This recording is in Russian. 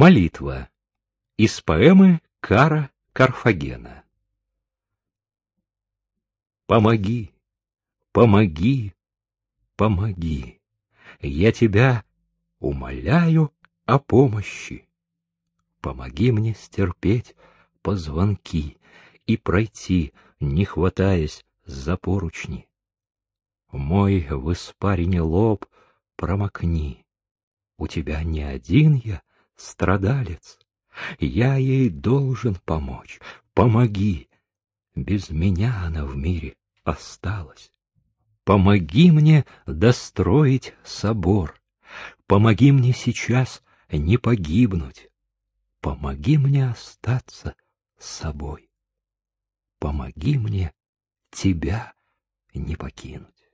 Молитва. Из поэмы Кара Карфагена. Помоги, помоги, помоги. Я тебя умоляю о помощи. Помоги мне стерпеть позвонки и пройти, не хватаясь за поручни. Мой в испарине лоб промокни. У тебя не один я страдалец. Я ей должен помочь. Помоги. Без меня она в мире осталась. Помоги мне достроить собор. Помоги мне сейчас не погибнуть. Помоги мне остаться с собой. Помоги мне тебя не покинуть.